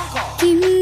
encore.